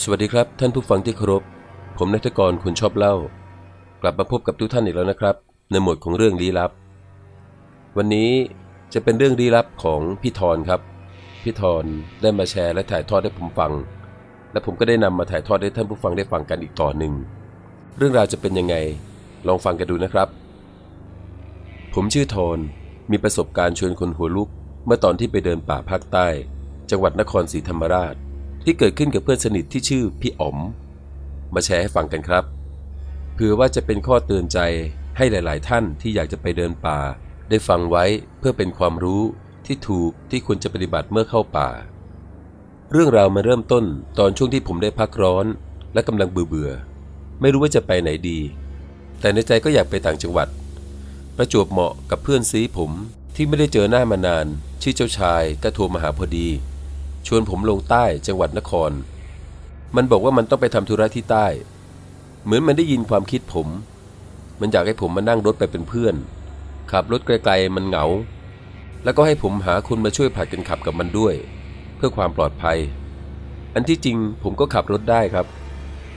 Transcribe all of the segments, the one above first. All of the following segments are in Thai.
สวัสดีครับท่านผู้ฟังที่เคารพ ผมนัทกรคุณชอบเล่า กลับมาพบกับทุกท่านอีกแล้วนะครับ ในหมวดของเรื่องลี้ลับ วันนี้จะเป็นเรื่องลี้ลับของพี่ธรครับ พี่ธรได้มาแชร์และถ่ายทอดให้ผมฟัง และผมก็ได้นำมาถ่ายทอดให้ท่านผู้ฟังได้ฟังกันอีกต่อหนึ่ง เรื่องราวจะเป็นยังไง ลองฟังกันดูนะครับ ผมชื่อธรมีประสบการณ์ชวนคนหัวลุก เมื่อตอนที่ไปเดินป่าภาคใต้ จังหวัดนครศรีธรรมราช ที่เกิดขึ้นกับเพื่อนสนิทที่ชื่อพี่อ๋อม มาแชร์ให้ฟังกันครับเผื่อว่าจะเป็นข้อเตือนใจให้หลาย ๆ ท่านที่อยากจะไปเดินป่า ได้ฟังไว้เพื่อเป็นความรู้ที่ถูกที่ควรจะปฏิบัติเมื่อเข้าป่า เรื่องราวมาเริ่มต้นตอนช่วงที่ผมได้พักร้อน และกำลังเบื่อเบื่อๆไม่รู้ว่าจะไปไหนดี แต่ในใจก็อยากไปต่างจังหวัด ประจวบเหมาะกับเพื่อนซีผมที่ไม่ได้เจอหน้ามานาน ชื่อเจ้าชายก็โทรมาหาพอดี ชวนผมลงใต้จังหวัดนคร มันบอกว่ามันต้องไปทำธุระที่ใต้ เหมือนมันได้ยินความคิดผม มันอยากให้ผมมานั่งรถไปเป็นเพื่อน ขับรถไกลๆมันเหงา แล้วก็ให้ผมหาคนมาช่วยผัดกันขับกับมันด้วย เพื่อความปลอดภัย อันที่จริงผมก็ขับรถได้ครับ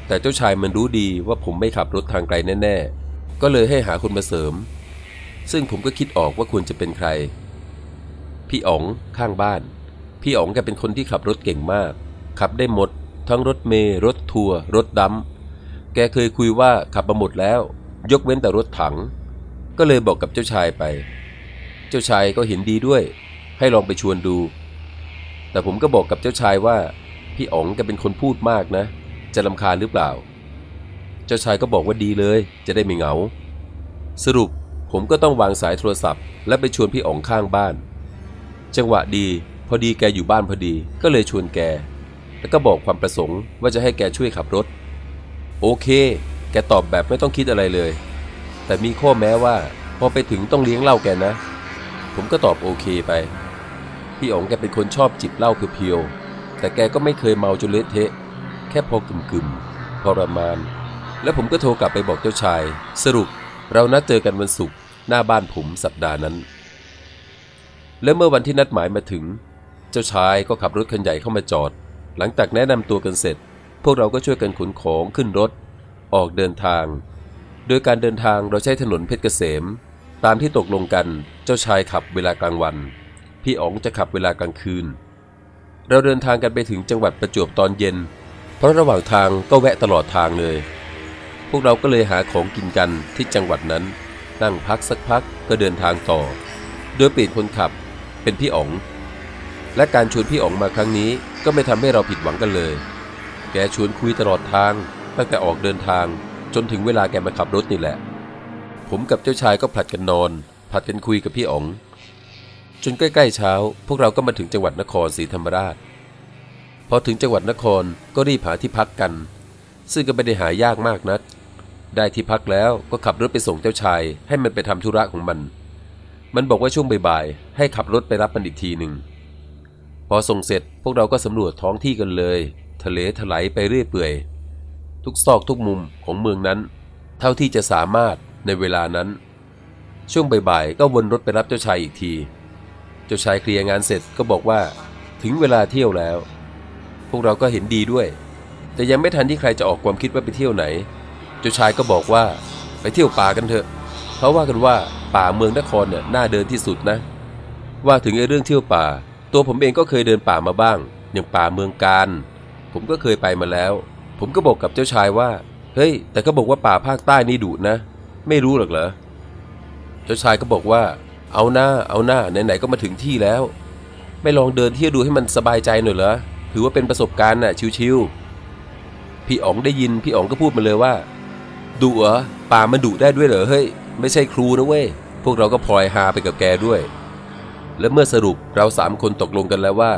แต่เจ้าชายมันรู้ดีว่าผมไม่ขับรถทางไกลแน่ๆ ก็เลยให้หาคนมาเสริม ซึ่งผมก็คิดออกว่าควรจะเป็นใคร พี่อ๋องข้างบ้าน พี่อ๋องแกเป็นคนที่ขับรถเก่งมาก ขับได้หมด ทั้งรถเมล์รถทัวร์รถดำแกเคยคุยว่าขับมาหมดแล้ว ยกเว้นแต่รถถัง ก็เลยบอกกับเจ้าชายไป เจ้าชายก็เห็นดีด้วย ให้ลองไปชวนดู แต่ผมก็บอกกับเจ้าชายว่า พี่อ๋องแกเป็นคนพูดมากนะ จะลำคาญหรือเปล่า เจ้าชายก็บอกว่าดีเลย จะได้ไม่เหงา สรุปผมก็ต้องวางสายโทรศัพท์ และไปชวนพี่อ๋องข้างบ้าน จังหวะดี พอดีแกอยู่บ้านพอดีก็เลยชวนแก แล้วก็บอกความประสงค์ว่าจะให้แกช่วยขับรถ โอเค แกตอบแบบไม่ต้องคิดอะไรเลย แต่มีข้อแม้ว่าพอไปถึงต้องเลี้ยงเหล้าแกนะ ผมก็ตอบโอเคไป พี่อ๋องแกเป็นคนชอบจิบเหล้าเพียวๆแต่แกก็ไม่เคยเมาจนเละเทะ แค่พอกึ่มๆทรมานแล้วผมก็โทรกลับไปบอกเจ้าชาย สรุปเรานัดเจอกันวันศุกร์หน้าบ้านผมสัปดาห์นั้น และเมื่อวันที่นัดหมายมาถึง จ้าชายก็ขับรถคันใหญ่เข้ามาจอด หลังจากแนะนำตัวกันเสร็จ พวกเราก็ช่วยกันขนของขึ้นรถ ออกเดินทาง โดยการเดินทางเราใช้ถนนเพชรเกษม ตามที่ตกลงกันเจ้าชายขับเวลากลางวัน พี่อ๋องจะขับเวลากลางคืน เราเดินทางกันไปถึงจังหวัดประจวบตอนเย็น เพราะระหว่างทางก็แวะตลอดทางเลย พวกเราก็เลยหาของกินกันที่จังหวัดนั้น นั่งพักสักพักก็เดินทางต่อ โดยเปลี่ยนคนขับเป็นพี่อ๋อง และการชวนพี่อ๋องมาครั้งนี้ก็ไม่ทำให้เราผิดหวังกันเลย แกชวนคุยตลอดทาง ตั้งแต่ออกเดินทาง จนถึงเวลาแกมาขับรถนี่แหละ ผมกับเจ้าชายก็ผลัดกันนอน ผลัดกันคุยกับพี่อ๋อง จนใกล้ๆเช้า พวกเราก็มาถึงจังหวัดนครศรีธรรมราช พอถึงจังหวัดนครก็รีบหาที่พักกัน ซึ่งก็ไม่ได้หายากมากนัก ได้ที่พักแล้วก็ขับรถไปส่งเจ้าชาย ให้มันไปทำธุระของมัน มันบอกว่าช่วงบ่ายๆให้ขับรถไปรับมันอีกทีหนึ่ง พอส่งเสร็จพวกเราก็สำรวจท้องที่กันเลย ทะเลถลายไปเรื่อยเปื่อย ทุกซอกทุกมุมของเมืองนั้น เท่าที่จะสามารถในเวลานั้น ช่วงบ่ายๆก็วนรถไปรับเจ้าชายอีกที เจ้าชายเคลียร์งานเสร็จก็บอกว่า ถึงเวลาเที่ยวแล้ว พวกเราก็เห็นดีด้วย แต่ยังไม่ทันที่ใครจะออกความคิดว่าไปเที่ยวไหน เจ้าชายก็บอกว่าไปเที่ยวป่ากันเถอะเพราะว่ากันว่าป่าเมืองนครเนี่ยน่าเดินที่สุดนะ ว่าถึงไอ้เรื่องเที่ยวป่า ตัวผมเองก็เคยเดินป่ามาบ้าง อย่างป่าเมืองการ ผมก็เคยไปมาแล้ว ผมก็บอกกับเจ้าชายว่า เฮ้ย แต่ก็บอกว่าป่าภาคใต้นี่ดุนะ ไม่รู้หรอกเหรอ เจ้าชายก็บอกว่า เอาหน้า เอาหน้า ไหนๆ ก็มาถึงที่แล้ว ไม่ลองเดินเที่ยวดูให้มันสบายใจหน่อยเหรอ ถือว่าเป็นประสบการณ์น่ะ ชิวๆ พี่อ๋องได้ยิน พี่อ๋องก็พูดมาเลยว่า ดุเหรอ ป่ามันดุได้ด้วยเหรอ เฮ้ย ไม่ใช่ครูนะเว้ย พวกเราก็พลอยฮาไปกับแกด้วย และเมื่อสรุปเราสามคนตกลงกันแล้วว่า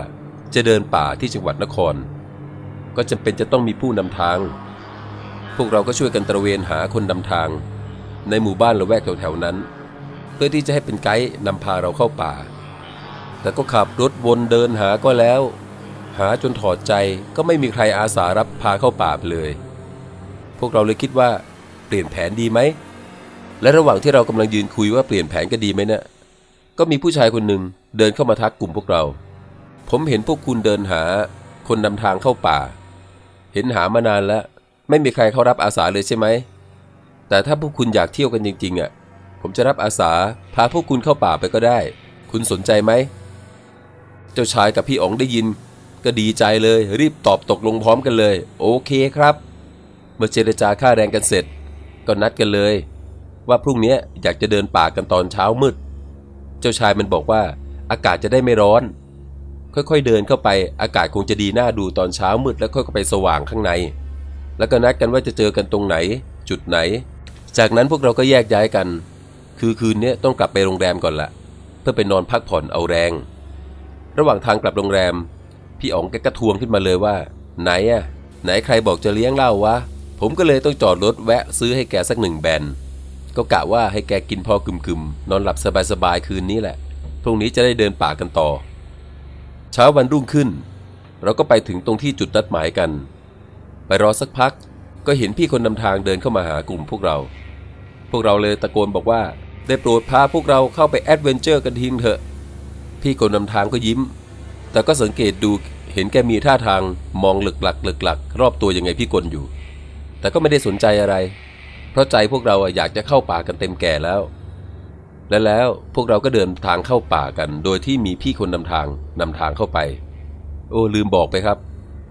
จะเดินป่าที่จังหวัดนคร ก็จำเป็นจะต้องมีผู้นำทาง พวกเราก็ช่วยกันตระเวนหาคนนำทาง ในหมู่บ้านละแวกแถวๆนั้น เพื่อที่จะให้เป็นไกด์นำพาเราเข้าป่า แต่ก็ขับรถวนเดินหาก็แล้ว หาจนถอดใจก็ไม่มีใครอาสารับพาเข้าป่าไปเลย พวกเราเลยคิดว่าเปลี่ยนแผนดีไหมและระหว่างที่เรากำลังยืนคุยว่าเปลี่ยนแผนก็ดีไหมเนี่ย ก็มีผู้ชายคนหนึ่งเดินเข้ามาทักกลุ่มพวกเรา ผมเห็นพวกคุณเดินหาคนนำทางเข้าป่า เห็นหามานานแล้ว ไม่มีใครเขารับอาสาเลยใช่ไหม แต่ถ้าพวกคุณอยากเที่ยวกันจริงๆอะ ผมจะรับอาสาพาพวกคุณเข้าป่าไปก็ได้ คุณสนใจไหม เจ้าชายกับพี่อ๋องได้ยิน ก็ดีใจเลยรีบตอบตกลงพร้อมกันเลย โอเคครับ เมื่อเจรจาค่าแรงกันเสร็จ ก็นัดกันเลย ว่าพรุ่งนี้อยากจะเดินป่ากันตอนเช้ามืด เจ้าชายมันบอกว่า อากาศจะได้ไม่ร้อน ค่อยๆเดินเข้าไป อากาศคงจะดีน่าดูตอนเช้ามืดแล้วค่อยๆไปสว่างข้างใน แล้วก็นัดกันว่าจะเจอกันตรงไหน จุดไหน จากนั้นพวกเราก็แยกย้ายกัน คือคืนนี้ต้องกลับไปโรงแรมก่อนละเพื่อไปนอนพักผ่อนเอาแรง ระหว่างทางกลับโรงแรม พี่อ๋องแกก็ทวงขึ้นมาเลยว่า ไหนอะไหนใครบอกจะเลี้ยงเหล้าวะผมก็เลยต้องจอดรถแวะซื้อให้แกสักหนึ่งแบน ก็กะว่าให้แกกินพอกึมๆ นอนหลับสบายๆ คืนนี้แหละ พรุ่งนี้จะได้เดินป่ากันต่อ เช้าวันรุ่งขึ้น เราก็ไปถึงตรงที่จุดนัดหมายกัน ไปรอสักพัก ก็เห็นพี่คนนำทางเดินเข้ามาหากลุ่มพวกเรา พวกเราเลยตะโกนบอกว่า ได้โปรดพาพวกเราเข้าไป adventure กันทีเถอะ พี่คนนำทางก็ยิ้ม แต่ก็สังเกตดูเห็นแกมีท่าทางมองเลิ่กลั่กเลิ่กลั่กรอบตัวยังไงพิกลอยู่ แต่ก็ไม่ได้สนใจอะไร เพราะใจพวกเราอยากจะเข้าป่ากันเต็มแก่แล้ว และแล้วพวกเราก็เดินทางเข้าป่ากัน โดยที่มีพี่คนนำทางนำทางเข้าไป โอ้ลืมบอกไปครับ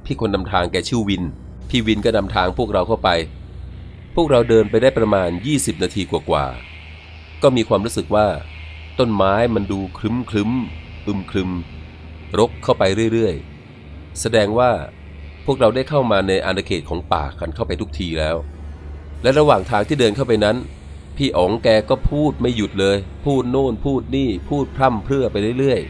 พี่คนนำทางแกชื่อวิน พี่วินก็นำทางพวกเราเข้าไป พวกเราเดินไปได้ประมาณ 20 นาทีกว่าๆก็มีความรู้สึกว่า ต้นไม้มันดูคลึ้มคลึ้มอึมครึม รกเข้าไปเรื่อยๆ แสดงว่าพวกเราได้เข้ามาในอาณาเขตของป่ากันเข้าไปทุกทีแล้ว และระหว่างทางที่เดินเข้าไปนั้น พี่อ๋องแกก็พูดไม่หยุดเลย พูดโน่นพูดนี่พูดพร่ำเพรื่อไปเรื่อย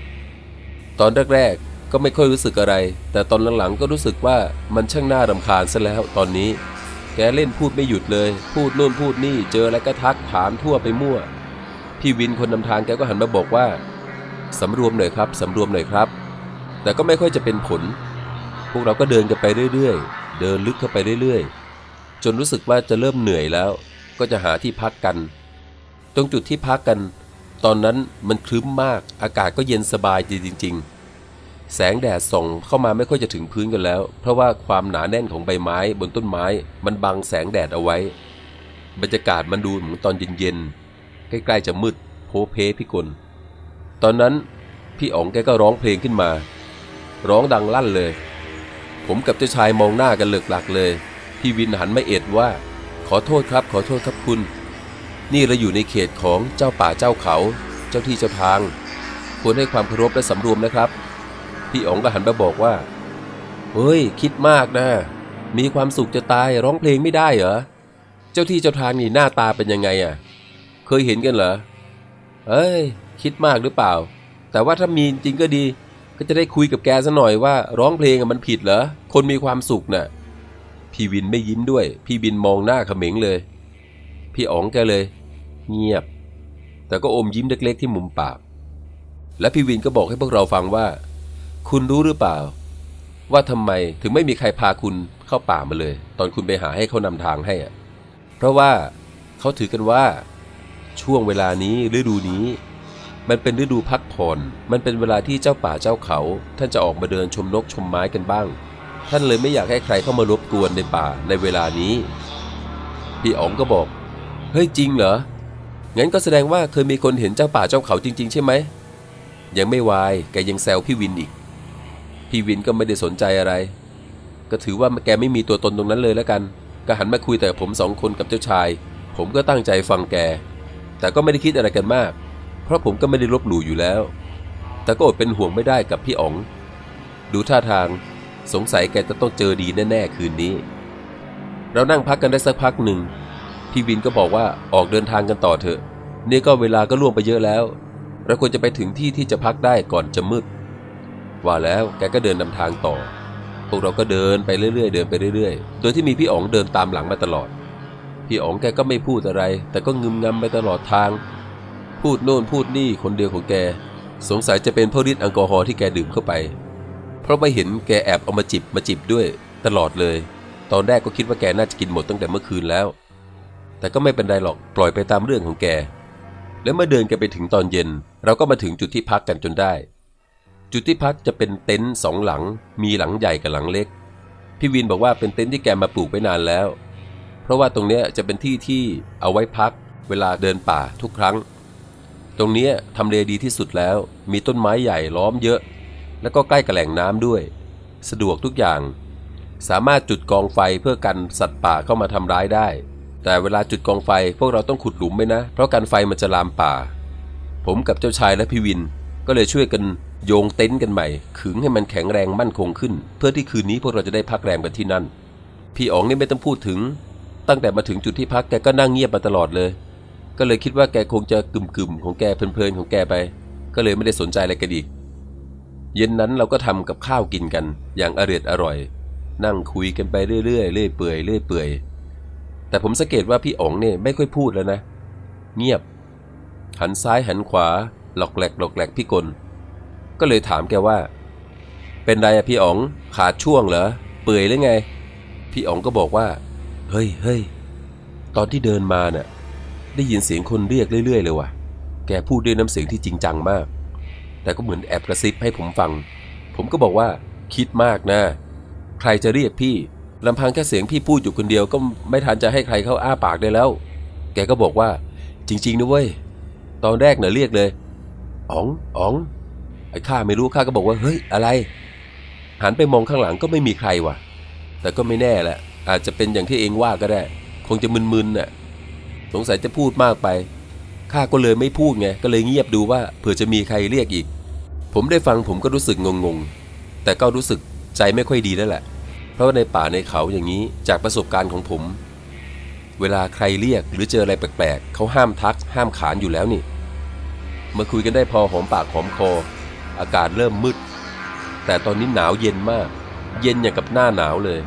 ๆ ตอนแรกๆก็ไม่ค่อยรู้สึกอะไร แต่ตอนหลังๆก็รู้สึกว่ามันช่างน่ารำคาญซะแล้วตอนนี้ แกเล่นพูดไม่หยุดเลย พูดโน่นพูดนี่เจออะไรก็ทักถามทั่วไปมั่ว พี่วินคนนำทางแกก็หันมาบอกว่าสำรวมหน่อยครับสำรวมหน่อยครับ แต่ก็ไม่ค่อยจะเป็นผล พวกเราก็เดินกันไปเรื่อยๆ เดินลึกเข้าไปเรื่อยๆ จนรู้สึกว่าจะเริ่มเหนื่อยแล้ว ก็จะหาที่พักกัน ตรงจุดที่พักกัน ตอนนั้นมันคลึ้มมาก อากาศก็เย็นสบายดีจริง ๆ แสงแดดส่องเข้ามาไม่ค่อยจะถึงพื้นกันแล้ว เพราะว่าความหนาแน่นของใบไม้บนต้นไม้ มันบังแสงแดดเอาไว้ บรรยากาศมันดูเหมือนตอนเย็นๆ ใกล้ๆจะมืดโพเพพี่กล ตอนนั้นพี่อ๋องแกก็ร้องเพลงขึ้นมา ร้องดังลั่นเลย ผมกับเจ้าชายมองหน้ากันเหลือกหลักเลย พี่วินหันมาเอ็ดว่า ขอโทษครับ ขอโทษครับคุณ นี่เราอยู่ในเขตของเจ้าป่าเจ้าเขา เจ้าที่เจ้าทาง ควรให้ความเคารพและสำรวมนะครับ พี่อ๋องก็หันมาบอกว่า เฮ้ย คิดมากนะ มีความสุขจะตายร้องเพลงไม่ได้เหรอ เจ้าที่เจ้าทางนี่หน้าตาเป็นยังไงอะ เคยเห็นกันเหรอ เอ้ย คิดมากหรือเปล่า แต่ว่าถ้ามีจริงก็ดี ก็จะได้คุยกับแกซะหน่อยว่า ร้องเพลงมันผิดเหรอ คนมีความสุขน่ะ พี่วินไม่ยิ้มด้วย พี่วินมองหน้าเขม็งเลย พี่อ๋องแกเลย เงียบ แต่ก็อมยิ้มเล็กๆที่มุมปาก และพี่วินก็บอกให้พวกเราฟังว่า คุณรู้หรือเปล่า ว่าทำไมถึงไม่มีใครพาคุณเข้าป่ามาเลย ตอนคุณไปหาให้เขานำทางให้อะเพราะว่าเขาถือกันว่า ช่วงเวลานี้ฤดูนี้ มันเป็นฤดูพักผ่อน มันเป็นเวลาที่เจ้าป่าเจ้าเขา ท่านจะออกมาเดินชมนกชมไม้กันบ้าง ท่านเลยไม่อยากให้ใครเข้ามารบกวนในป่าในเวลานี้ พี่อ๋องก็บอก เฮ้ยจริงเหรอ งั้นก็แสดงว่าเคยมีคนเห็นเจ้าป่าเจ้าเขาจริง ๆ ใช่ไหม ยังไม่วาย แกยังแซวพี่วินอีก พี่วินก็ไม่ได้สนใจอะไร ก็ถือว่าแกไม่มีตัวตนตรงนั้นเลยแล้วกัน ก็หันมาคุยแต่ผมสองคนกับเจ้าชาย ผมก็ตั้งใจฟังแก แต่ก็ไม่ได้คิดอะไรกันมาก เพราะผมก็ไม่ได้ลบหลู่อยู่แล้ว แต่ก็อดเป็นห่วงไม่ได้กับพี่อ๋อง ดูท่าทาง สงสัยแกจะต้องเจอดีแน่ๆคืนนี้ เรานั่งพักกันได้สักพักหนึ่ง พี่วินก็บอกว่าออกเดินทางกันต่อเถอะ นี่ก็เวลาก็ล่วงไปเยอะแล้ว เราควรจะไปถึงที่ที่จะพักได้ก่อนจะมืด ว่าแล้วแกก็เดินนำทางต่อ พวกเราก็เดินไปเรื่อยๆ เดินไปเรื่อยๆ โดยที่มีพี่อ๋องเดินตามหลังมาตลอด พี่อ๋องแกก็ไม่พูดอะไร แต่ก็งึมงำไปตลอดทาง พูดโน่นพูดนี่คนเดียวของแก สงสัยจะเป็นเพราะฤทธิ์แอลกอฮอล์ที่แกดื่มเข้าไป เพราะไม่เห็นแกแอบเอามาจิบมาจิบด้วย ตลอดเลย ตอนแรกก็คิดว่าแกน่าจะกินหมดตั้งแต่เมื่อคืนแล้ว แต่ก็ไม่เป็นไรหรอกปล่อยไปตามเรื่องของแก แล้วเมื่อเดินกันไปถึงตอนเย็น เราก็มาถึงจุดที่พักกันจนได้ จุดที่พักจะเป็นเต็นท์สองหลัง มีหลังใหญ่กับหลังเล็ก พี่วินบอกว่าเป็นเต็นท์ที่แกมาปลูกไปนานแล้ว เพราะว่าตรงเนี้ยจะเป็นที่ที่เอาไว้พัก เวลาเดินป่าทุกครั้ง ตรงเนี้ยทำเลดีที่สุดแล้ว มีต้นไม้ใหญ่ล้อมเยอะ แล้วก็ใกล้กับแหล่งน้ำด้วย สะดวกทุกอย่าง สามารถจุดกองไฟเพื่อกันสัตว์ป่าเข้ามาทำร้ายได้ แต่เวลาจุดกองไฟพวกเราต้องขุดหลุมไว้นะ เพราะกันไฟมันจะลามป่า ผมกับเจ้าชายและพี่วิน ก็เลยช่วยกันโยงเต็นท์กันใหม่ ขึงให้มันแข็งแรงมั่นคงขึ้น เพื่อที่คืนนี้พวกเราจะได้พักแรมกันที่นั่น พี่อ๋องนี่ไม่ต้องพูดถึง ตั้งแต่มาถึงจุดที่พักแกก็นั่งเงียบมาตลอดเลย ก็เลยคิดว่าแกคงจะกึ่มๆของแกเพลินๆของแกไป ก็เลยไม่ได้สนใจอะไรกันอีก เย็นนั้นเราก็ทำกับข้าวกินกันอย่างอร่อยอร่อย นั่งคุยกันไปเรื่อยๆเรื่อยเปื่อยเรื่อยเปื่อยแต่ผมสังเกตว่าพี่อ๋องเนี่ยไม่ค่อยพูดแล้วนะ เงียบ หันซ้ายหันขวา หลอกแหลกหลอกแหลกพี่กลก็เลยถามแกว่า เป็นไรอะพี่อ๋องขาดช่วงเหรอเปื่อยหรือไง พี่อ๋องก็บอกว่า เฮ้ยเฮ้ยตอนที่เดินมาเน่ะได้ยินเสียงคนเรียกเรื่อยๆเลยว่ะ แกพูดด้วยน้ำเสียงที่จริงจังมาก แต่ก็เหมือนแอบกระซิบให้ผมฟัง ผมก็บอกว่าคิดมากนะ ใครจะเรียกพี่ลำพังแค่เสียงพี่พูดอยู่คนเดียวก็ไม่ทันจะให้ใครเข้าอ้าปากได้แล้ว แกก็บอกว่า จริงๆนะเว้ย ตอนแรกเน่ะเรียกเลยอ๋องอ๋อง ไอ้ข้าไม่รู้ข้าก็บอกว่าเฮ้ยอะไร หันไปมองข้างหลังก็ไม่มีใครว่ะ แต่ก็ไม่แน่แหละ อาจจะเป็นอย่างที่เองว่าก็ได้ คงจะมึนๆน่ะ สงสัยจะพูดมากไป ข้าก็เลยไม่พูดไง ก็เลยเงียบดูว่าเผื่อจะมีใครเรียกอีก ผมได้ฟังผมก็รู้สึกงงๆ แต่ก็รู้สึกใจไม่ค่อยดีแล้วแหละ เพราะว่าในป่าในเขาอย่างนี้จากประสบการณ์ของผม เวลาใครเรียกหรือเจออะไรแปลกๆ เขาห้ามทัก ห้ามขานอยู่แล้วนี่ มาคุยกันได้พอหอมปากหอมคอ อากาศเริ่มมืด แต่ตอนนี้หนาวเย็นมาก เย็นอย่างกับหน้าหนาวเลย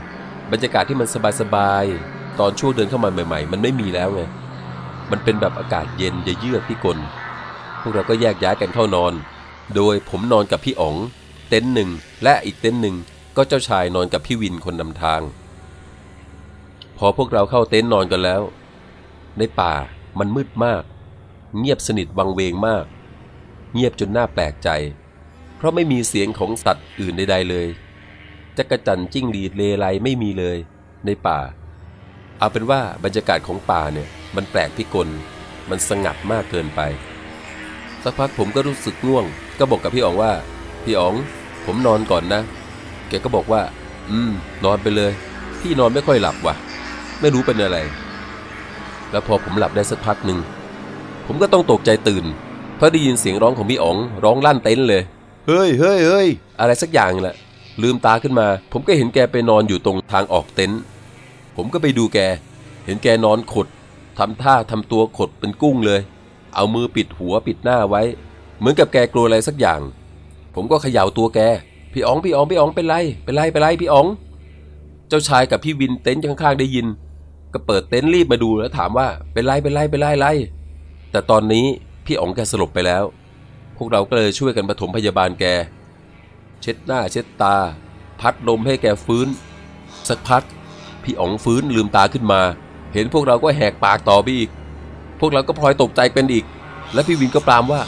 บรรยากาศที่มันสบายๆ ตอนช่วงเดินเข้ามาใหม่ ๆ มันไม่มีแล้วไง มันเป็นแบบอากาศเย็นเยือกที่กลพวกเราก็แยกย้ายกันเข้านอน โดยผมนอนกับพี่อ๋อง เต็นท์หนึ่งและอีกเต็นท์หนึ่งก็เจ้าชายนอนกับพี่วินคนนำทาง พอพวกเราเข้าเต็นท์นอนกันแล้ว ในป่ามันมืดมาก เงียบสนิทวังเวงมาก เงียบจนน่าแปลกใจ เพราะไม่มีเสียงของสัตว์อื่นใดๆเลยจักระจันจิ้งหรีดเลไลไม่มีเลย ในป่า เอาเป็นว่าบรรยากาศของป่าเนี่ย มันแปลกพิกล มันสงัดมากเกินไป สักพักผมก็รู้สึกง่วง ก็บอกกับพี่อ๋องว่า พี่อ๋อง ผมนอนก่อนนะ แกก็บอกว่า อืม นอนไปเลย พี่นอนไม่ค่อยหลับว่ะ ไม่รู้เป็นอะไร แล้วพอผมหลับได้สักพักหนึ่ง ผมก็ต้องตกใจตื่น เพราะได้ยินเสียงร้องของพี่อ๋อง ร้องลั่นเต็นท์เลย เฮ้ยเฮ้ยเฮ้ยอะไรสักอย่างแหละ ลืมตาขึ้นมา ผมก็เห็นแกไปนอนอยู่ตรงทางออกเต็นท์ ผมก็ไปดูแก เห็นแกนอนขดทำท่าทำตัวขดเป็นกุ้งเลย เอามือปิดหัวปิดหน้าไว้ เหมือนกับแกกลัวอะไรสักอย่าง ผมก็เขย่าตัวแก พี่อ๋องพี่อ๋องพี่อ๋องเป็นไร เป็นไรเป็นไรพี่อ๋อง เจ้าชายกับพี่วินเต็นท์ข้างๆได้ยิน ก็เปิดเต็นท์รีบมาดูแล้วถามว่าเป็นไรเป็นไรเป็นไรไร แต่ตอนนี้พี่อ๋องแกสลบไปแล้ว พวกเราก็เลยช่วยกันปฐมพยาบาลแก เช็ดหน้าเช็ดตา พัดลมให้แกฟื้น สักพักพี่อ๋องฟื้นลืมตาขึ้นมา เห็นพวกเราก็แหกปากต่อไปอีก พวกเราก็พลอยตกใจเป็นอีก และพี่วินก็ปรามว่า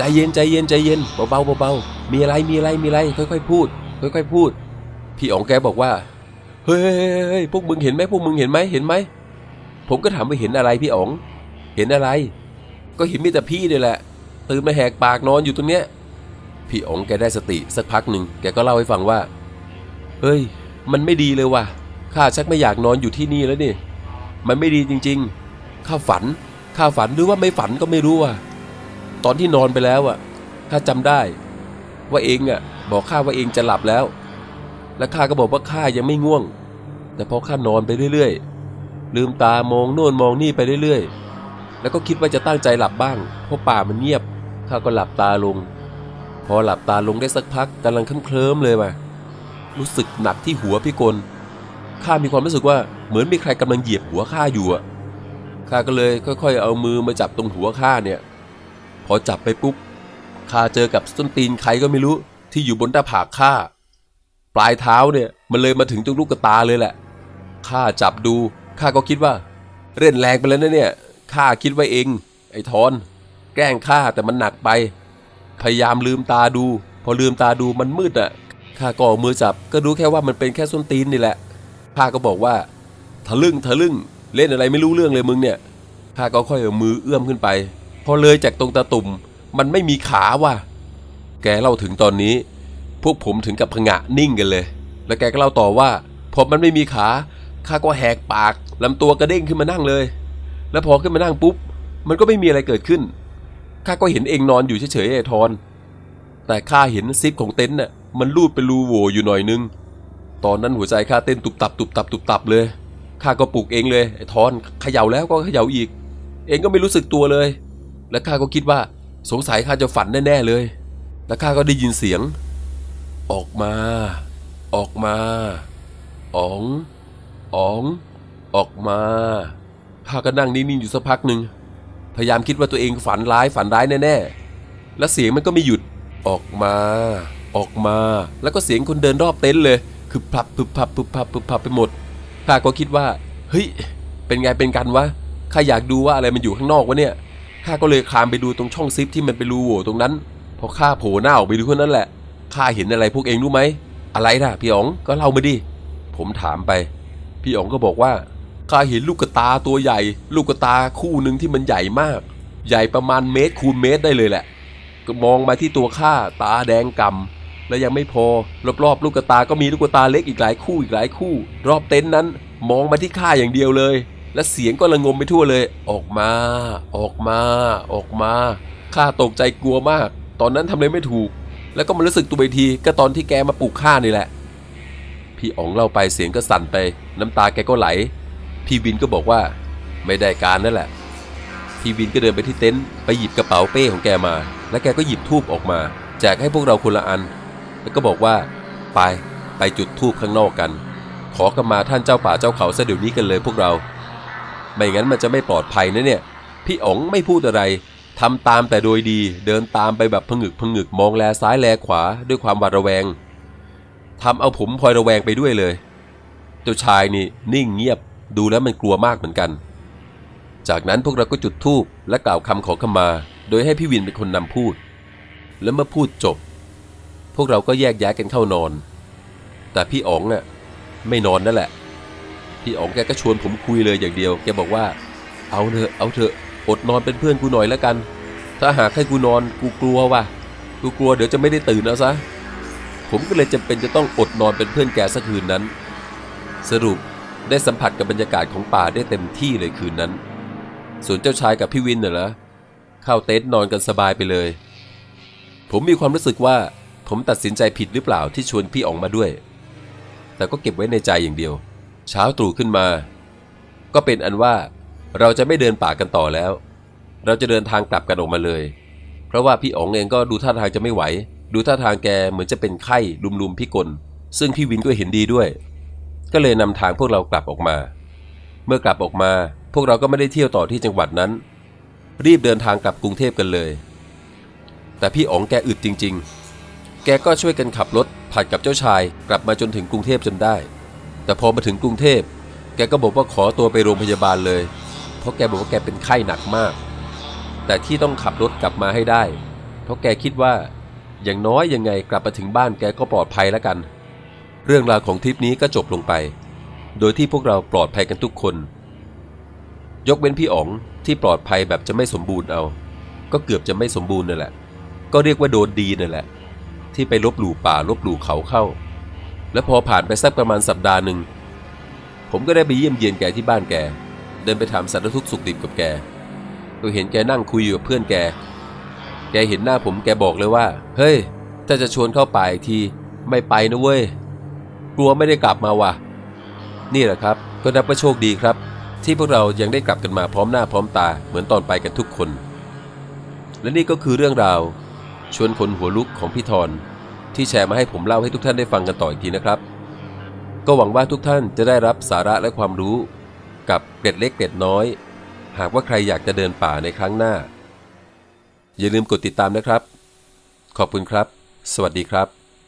ใจเย็นใจเย็นใจเย็นเบาเบาเบาๆมีอะไรมีอะไรมีอะไรค่อยๆพูด ค่อยๆพูด พี่อ๋องแกบอกว่าเฮ้ยเฮ้ยเฮ้ยเฮ้ยพวกมึงเห็นไหมพวกมึงเห็นไหมเห็นไหมผมก็ถามว่าเห็นอะไรพี่อ๋อง เห็นอะไร ก็เห็นมีแต่พี่นี่แหละ ตื่นมาแหกปากนอนอยู่ตรงเนี้ย พี่อ๋องแกได้สติสักพักหนึ่งแกก็เล่าให้ฟังว่า เฮ้ย มันไม่ดีเลยว่ะข้าชักไม่อยากนอนอยู่ที่นี่แล้วนี่ มันไม่ดีจริง ๆ ข้าฝัน ข้าฝันหรือว่าไม่ฝันก็ไม่รู้ว่ะ ตอนที่นอนไปแล้วอะข้าจำได้ว่าเองอะบอกข้าว่าเองจะหลับแล้ว และข้าก็บอกว่าข้ายังไม่ง่วง แต่พอข้านอนไปเรื่อยๆ ลืมตามองโน่นมองนี่ไปเรื่อยๆ แล้วก็คิดว่าจะตั้งใจหลับบ้าง เพราะป่ามันเงียบ ข้าก็หลับตาลง พอหลับตาลงได้สักพักกำลังเคลิ้มเลยว่ะรู้สึกหนักที่หัวพี่กลข้ามีความรู้สึกว่าเหมือนมีใครกำลังเหยียบหัวข้าอยู่อะข้าก็เลยค่อย ๆ เอามือมาจับตรงหัวข้าเนี่ย อจับไปปุ๊บข้าเจอกับส้นตีนใครก็ไม่รู้ที่อยู่บนหน้าผากข้าปลายเท้าเนี่ยมันเลยมาถึงตรงลูกตาเลยแหละข้าจับดูข้าก็คิดว่า เล่นแรงไปแล้วนะเนี่ยข้าคิดไว่าเอง ไอ้ทอน แกล้งข้าแต่มันหนักไป พยายามลืมตาดู พอลืมตาดูมันมืดอะ่ะขข้าก็เอามือจับก็รู้แค่ว่ามันเป็นแค่ส้นตีนนี่แหละข้าก็บอกว่าทะลึ่งทะลึ่งเล่นอะไรไม่รู้เรื่องเลยมึงเนี่ยข้าก็ค่อยเอามือเอื้อมขึ้นไป พอเลยจากตรงตาตุ่มมันไม่มีขาว่ะ แกเล่าถึงตอนนี้ พวกผมถึงกับพงะนิ่งกันเลย แล้วแกก็เล่าต่อว่าพอมันไม่มีขาข้าก็แหกปากลำตัวกระเด้งขึ้นมานั่งเลย แล้วพอขึ้นมานั่งปุ๊บ มันก็ไม่มีอะไรเกิดขึ้นข้าก็เห็นเองนอนอยู่เฉยๆไอ้ทอน แต่ข้าเห็นซิปของเต็นท์น่ะมันรูดเป็นรูโหว่อยู่หน่อยนึง ตอนนั้นหัวใจข้าเต้นตุบตับตุบตับตุบตับเลยข้าก็ปลุกเองเลยไอ้ทอนเขย่าแล้วก็เขย่าอีก เองก็ไม่รู้สึกตัวเลย แล้วข้าก็คิดว่าสงสัยข้าจะฝันแน่ๆเลย แล้วข้าก็ได้ยินเสียง ออกมา ออกมาอ๋องอ๋อง ออกมาข้าก็นั่งนิ่งๆอยู่สักพักหนึ่งพยายามคิดว่าตัวเองฝันร้ายฝันร้ายแน่ๆ แล้วเสียงมันก็ไม่หยุดออกมา ออกมา แล้วก็เสียงคนเดินรอบเต็นท์เลย คือพับพึบพับพึบพับพึบพับไปหมดข้าก็คิดว่า เฮ้ย เป็นไงเป็นกันวะข้าอยากดูว่าอะไรมันอยู่ข้างนอกวะเนี่ย ข้าก็เลยคลานไปดูตรงช่องซิปที่มันเป็นรูโหว่ตรงนั้น พอข้าโผล่หน้าออกไปดูเท่านั้นแหละ ข้าเห็นอะไรพวกเองรู้ไหม อะไรล่ะพี่อ๋องก็เล่ามาดิ ผมถามไป พี่อ๋องก็บอกว่า ข้าเห็นลูกกระตาตัวใหญ่ ลูกกระตาคู่หนึ่งที่มันใหญ่มาก ใหญ่ประมาณเมตรคูณเมตรได้เลยแหละ ก็มองมาที่ตัวข้าตาแดงกำและยังไม่พอ รอบๆ ลูกกระตาก็มีลูกกระตาเล็กอีกหลายคู่อีกหลายคู่ รอบเต็นท์นั้น มองมาที่ข้าอย่างเดียวเลย และเสียงก็ระงมไปทั่วเลย ออกมา ออกมา ออกมา ข้าตกใจกลัวมาก ตอนนั้นทำอะไรไม่ถูก แล้วก็มารู้สึกตัวอีกทีก็ตอนที่แกมาปลุกข้านี่แหละ พี่อ๋องเล่าไปเสียงก็สั่นไป น้ำตาแกก็ไหล พี่วินก็บอกว่า ไม่ได้การนั่นแหละ พี่วินก็เดินไปที่เต็นท์ไปหยิบกระเป๋าเป้ของแกมา แล้วแกก็หยิบทูบออกมา แจกให้พวกเราคนละอัน แล้วก็บอกว่า ไปไปจุดทูบข้างนอกกัน ขอกรรมาท่านเจ้าป่าเจ้าเขาซะเดี๋ยวนี้กันเลยพวกเรา ไม่งั้นมันจะไม่ปลอดภัยนะเนี่ย พี่อ๋องไม่พูดอะไรทำตามแต่โดยดี เดินตามไปแบบผงึกผงึกมองแลซ้ายแลขวาด้วยความหวาดระแวงทำเอาผมพลอยระแวงไปด้วยเลย เจ้าชายนี่นิ่งเงียบดูแล้วมันกลัวมากเหมือนกัน จากนั้นพวกเราก็จุดธูปและกล่าวคำขอขมา โดยให้พี่วินเป็นคนนำพูด แล้วเมื่อพูดจบ พวกเราก็แยกย้ายกันเข้านอน แต่พี่อ๋องน่ะไม่นอนนั่นแหละ พี่อ๋องแกก็ชวนผมคุยเลยอย่างเดียว แกบอกว่า เอาเถอะเอาเถอะอดนอนเป็นเพื่อนกูหน่อยแล้วกัน ถ้าหากให้กูนอนกูกลัวว่ะ กูกลัวเดี๋ยวจะไม่ได้ตื่นเอาซะ ผมก็เลยจำเป็นจะต้องอดนอนเป็นเพื่อนแกสักคืนนั้น สรุปได้สัมผัสกับบรรยากาศของป่าได้เต็มที่เลยคืนนั้น ส่วนเจ้าชายกับพี่วินน่ะเหรอเข้าเต็นท์นอนกันสบายไปเลย ผมมีความรู้สึกว่าผมตัดสินใจผิดหรือเปล่าที่ชวนพี่ออกมาด้วย แต่ก็เก็บไว้ในใจอย่างเดียว เช้าตรู่ขึ้นมา ก็เป็นอันว่าเราจะไม่เดินป่ากันต่อแล้ว เราจะเดินทางกลับกันออกมาเลย เพราะว่าพี่อ๋องเองก็ดูท่าทางจะไม่ไหว ดูท่าทางแกเหมือนจะเป็นไข้ลุมๆพี่กล ซึ่งพี่วินก็เห็นดีด้วย ก็เลยนำทางพวกเรากลับออกมา เมื่อกลับออกมา พวกเราก็ไม่ได้เที่ยวต่อที่จังหวัดนั้น รีบเดินทางกลับกรุงเทพกันเลย แต่พี่อ๋องแกอึดจริง ๆ แกก็ช่วยกันขับรถผัดกับเจ้าชายกลับมาจนถึงกรุงเทพจนได้ แต่พอมาถึงกรุงเทพ แกก็บอกว่าขอตัวไปโรงพยาบาลเลย เพราะแกบอกว่าแกเป็นไข้หนักมาก แต่ที่ต้องขับรถกลับมาให้ได้ เพราะแกคิดว่าอย่างน้อยยังไงกลับมาถึงบ้านแกก็ปลอดภัยแล้วกัน เรื่องราวของทริปนี้ก็จบลงไป โดยที่พวกเราปลอดภัยกันทุกคน ยกเว้นพี่อ๋องที่ปลอดภัยแบบจะไม่สมบูรณ์เอา ก็เกือบจะไม่สมบูรณ์นั่นแหละ ก็เรียกว่าโดนดีนั่นแหละ ที่ไปลบหลู่ป่าลบหลู่เขาเข้า แล้วพอผ่านไปสักประมาณสัปดาห์หนึ่ง ผมก็ได้ไปเยี่ยมเยียนแกที่บ้านแก เดินไปถามสารทุกข์สุขดิบกับแกก็เห็นแกนั่งคุยอยู่กับเพื่อนแก แกเห็นหน้าผมแกบอกเลยว่า เฮ้ย ถ้าจะชวนเข้าป่าอีกที ไม่ไปนะเว้ย กลัวไม่ได้กลับมาว่ะ นี่แหละครับ ก็นับว่าโชคดีครับ ที่พวกเรายังได้กลับกันมาพร้อมหน้าพร้อมตาเหมือนตอนไปกันทุกคน และนี่ก็คือเรื่องราว ชวนคนหัวลุกของพี่ทอ ที่แชร์มาให้ผมเล่าให้ทุกท่านได้ฟังกันต่ออีกทีนะครับ ก็หวังว่าทุกท่านจะได้รับสาระและความรู้ กับเกร็ดเล็กเกร็ดน้อย หากว่าใครอยากจะเดินป่าในครั้งหน้า อย่าลืมกดติดตามนะครับ ขอบคุณครับ สวัสดีครับ